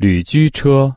旅居车。